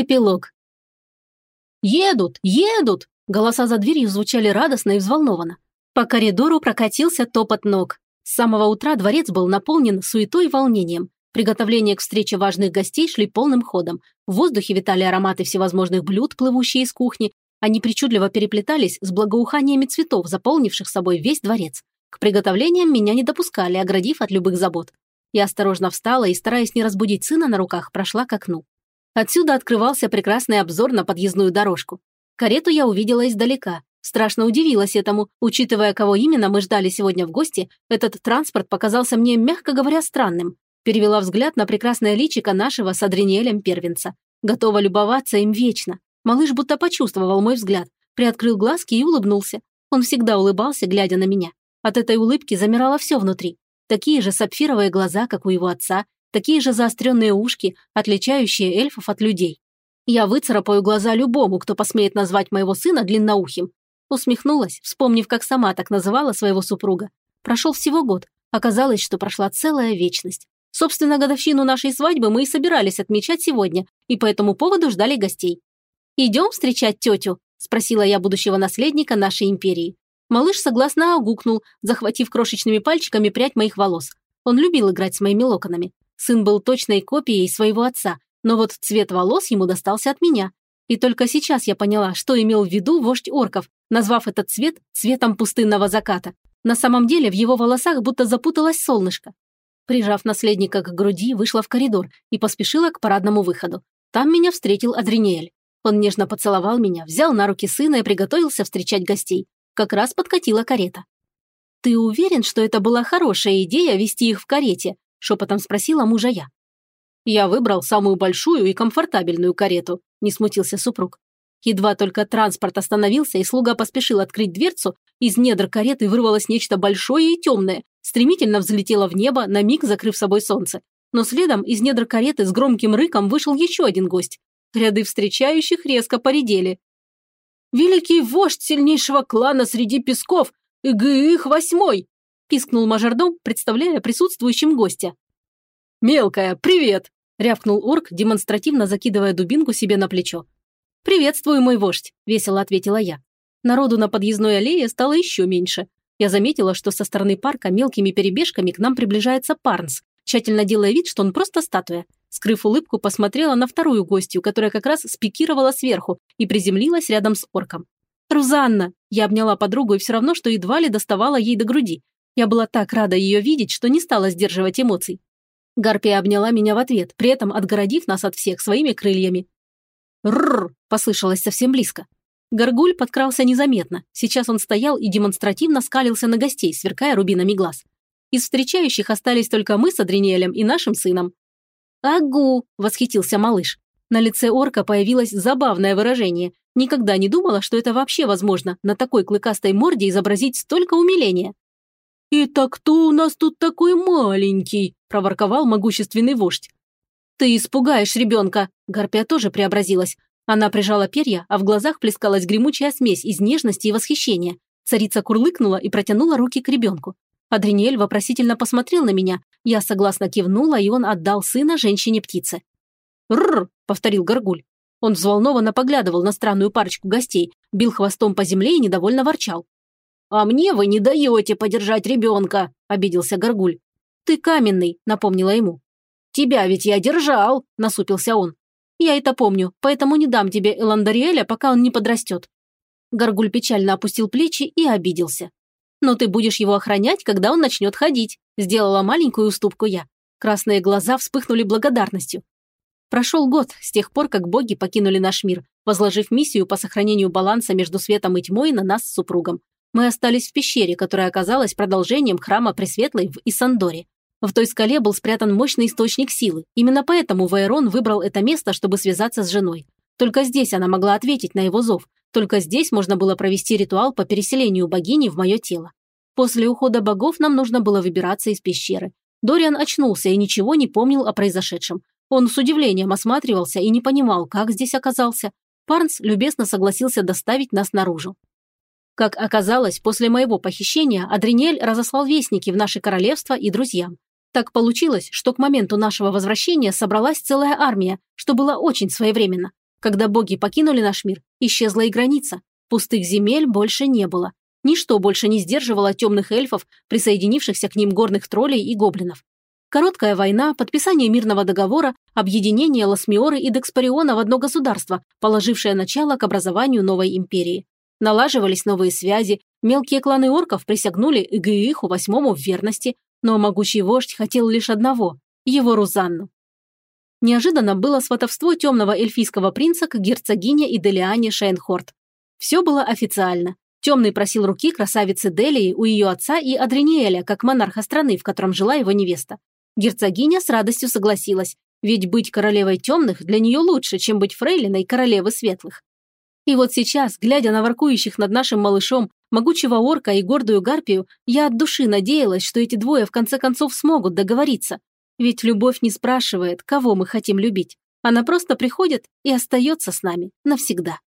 Эпилог. «Едут! Едут!» Голоса за дверью звучали радостно и взволнованно. По коридору прокатился топот ног. С самого утра дворец был наполнен суетой и волнением. Приготовления к встрече важных гостей шли полным ходом. В воздухе витали ароматы всевозможных блюд, плывущие из кухни. Они причудливо переплетались с благоуханиями цветов, заполнивших собой весь дворец. К приготовлениям меня не допускали, оградив от любых забот. Я осторожно встала и, стараясь не разбудить сына на руках, прошла к окну. Отсюда открывался прекрасный обзор на подъездную дорожку. Карету я увидела издалека. Страшно удивилась этому, учитывая, кого именно мы ждали сегодня в гости, этот транспорт показался мне, мягко говоря, странным. Перевела взгляд на прекрасное личико нашего с Адриниэлем первенца. Готова любоваться им вечно. Малыш будто почувствовал мой взгляд, приоткрыл глазки и улыбнулся. Он всегда улыбался, глядя на меня. От этой улыбки замирало все внутри. Такие же сапфировые глаза, как у его отца, такие же заостренные ушки, отличающие эльфов от людей. Я выцарапаю глаза любому, кто посмеет назвать моего сына длинноухим. Усмехнулась, вспомнив, как сама так называла своего супруга. Прошел всего год. Оказалось, что прошла целая вечность. Собственно, годовщину нашей свадьбы мы и собирались отмечать сегодня, и по этому поводу ждали гостей. «Идем встречать тетю?» – спросила я будущего наследника нашей империи. Малыш согласно огукнул, захватив крошечными пальчиками прядь моих волос. Он любил играть с моими локонами. Сын был точной копией своего отца, но вот цвет волос ему достался от меня. И только сейчас я поняла, что имел в виду вождь орков, назвав этот цвет цветом пустынного заката. На самом деле в его волосах будто запуталось солнышко. Прижав наследника к груди, вышла в коридор и поспешила к парадному выходу. Там меня встретил Адриниэль. Он нежно поцеловал меня, взял на руки сына и приготовился встречать гостей. Как раз подкатила карета. «Ты уверен, что это была хорошая идея вести их в карете?» – шепотом спросила мужа я. «Я выбрал самую большую и комфортабельную карету», – не смутился супруг. Едва только транспорт остановился, и слуга поспешил открыть дверцу, из недр кареты вырвалось нечто большое и темное, стремительно взлетело в небо, на миг закрыв собой солнце. Но следом из недр кареты с громким рыком вышел еще один гость. Ряды встречающих резко поредели. «Великий вождь сильнейшего клана среди песков, Игыих восьмой!» Пискнул мажордом, представляя присутствующим гостя. «Мелкая, привет!» – рявкнул орк, демонстративно закидывая дубинку себе на плечо. «Приветствую, мой вождь!» – весело ответила я. Народу на подъездной аллее стало еще меньше. Я заметила, что со стороны парка мелкими перебежками к нам приближается Парнс, тщательно делая вид, что он просто статуя. Скрыв улыбку, посмотрела на вторую гостью, которая как раз спикировала сверху и приземлилась рядом с орком. «Рузанна!» Я обняла подругу и все равно, что едва ли доставала ей до груди. Я была так рада ее видеть, что не стала сдерживать эмоций. Гарпия обняла меня в ответ, при этом отгородив нас от всех своими крыльями. «Рррр!» – послышалось совсем близко. Горгуль подкрался незаметно. Сейчас он стоял и демонстративно скалился на гостей, сверкая рубинами глаз. Из встречающих остались только мы с Адриниэлем и нашим сыном. «Агу!» – восхитился малыш. На лице орка появилось забавное выражение. Никогда не думала, что это вообще возможно, на такой клыкастой морде изобразить столько умиления. «Это кто у нас тут такой маленький?» – проворковал могущественный вождь. «Ты испугаешь ребенка!» – Гарпия тоже преобразилась. Она прижала перья, а в глазах плескалась гремучая смесь из нежности и восхищения. Царица курлыкнула и протянула руки к ребенку. Адриниэль вопросительно посмотрел на меня. Я согласно кивнула, и он отдал сына женщине-птице. «Рррр!» – повторил Горгуль. Он взволнованно поглядывал на странную парочку гостей, бил хвостом по земле и недовольно ворчал. «А мне вы не даете подержать ребенка», – обиделся Горгуль. «Ты каменный», – напомнила ему. «Тебя ведь я держал», – насупился он. «Я это помню, поэтому не дам тебе Эландариэля, пока он не подрастет». Горгуль печально опустил плечи и обиделся. «Но ты будешь его охранять, когда он начнет ходить», – сделала маленькую уступку я. Красные глаза вспыхнули благодарностью. Прошел год с тех пор, как боги покинули наш мир, возложив миссию по сохранению баланса между светом и тьмой на нас с супругом. Мы остались в пещере, которая оказалась продолжением храма Пресветлой в Исандоре. В той скале был спрятан мощный источник силы. Именно поэтому Вайрон выбрал это место, чтобы связаться с женой. Только здесь она могла ответить на его зов. Только здесь можно было провести ритуал по переселению богини в мое тело. После ухода богов нам нужно было выбираться из пещеры. Дориан очнулся и ничего не помнил о произошедшем. Он с удивлением осматривался и не понимал, как здесь оказался. Парнс любезно согласился доставить нас наружу. Как оказалось, после моего похищения Адринель разослал вестники в наше королевство и друзьям. Так получилось, что к моменту нашего возвращения собралась целая армия, что было очень своевременно. Когда боги покинули наш мир, исчезла и граница. Пустых земель больше не было. Ничто больше не сдерживало темных эльфов, присоединившихся к ним горных троллей и гоблинов. Короткая война, подписание мирного договора, объединение Ласмиоры и Декспариона в одно государство, положившее начало к образованию новой империи. Налаживались новые связи, мелкие кланы орков присягнули Игииху восьмому в верности, но могучий вождь хотел лишь одного – его Рузанну. Неожиданно было сватовство темного эльфийского принца к герцогине и Делиане Шейнхорт. Все было официально. Темный просил руки красавицы Делии у ее отца и Адриниэля, как монарха страны, в котором жила его невеста. Герцогиня с радостью согласилась, ведь быть королевой темных для нее лучше, чем быть фрейлиной королевы светлых. И вот сейчас, глядя на воркующих над нашим малышом, могучего орка и гордую гарпию, я от души надеялась, что эти двое в конце концов смогут договориться. Ведь любовь не спрашивает, кого мы хотим любить. Она просто приходит и остается с нами навсегда.